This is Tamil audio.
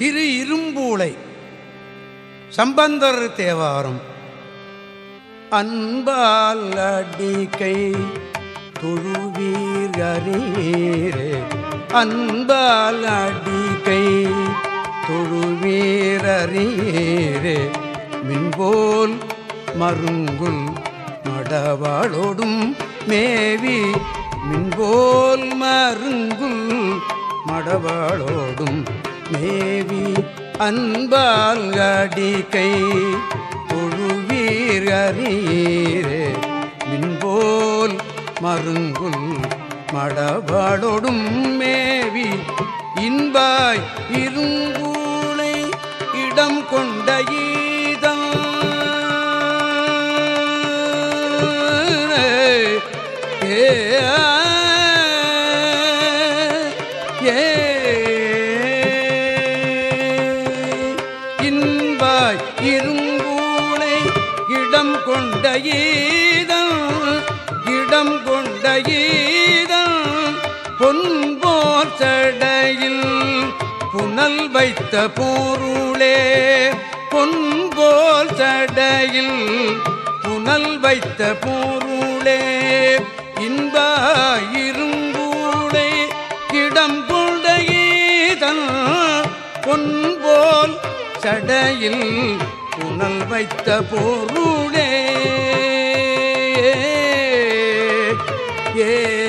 திரு இரும்பூளை. சம்பந்தர் தேவாரம். அன்பால் அடிக்கை தொழுவீரே அன்பால் அடிக்கை தொழுவீரே மின்போல் மருங்குல் மடவாளோடும் மேவி. மின்போல் மருங்குல் மடவாளோடும் மேவி அன்பால் அடிக்கை தொழுவீரீரே மின்போல் மருங்குல் மடவாளோடும் மேவி இன்பாய் இருங்கூளை இடம் கொண்ட ஈதம். ஏ இருங்கூனை இடம் கொண்ட ஈதம் இடம் கொண்ட ஈதம் பொன்போர் சடையில் புனல் வைத்த பொருளே பொன்போல் சடையில் புனல் வைத்த பொருளே இன்ப இருங்கூடை கிடம் கொண்ட ஈதன் பொன்போல் சடையில் புனல் வைத்த பொருளே ஏ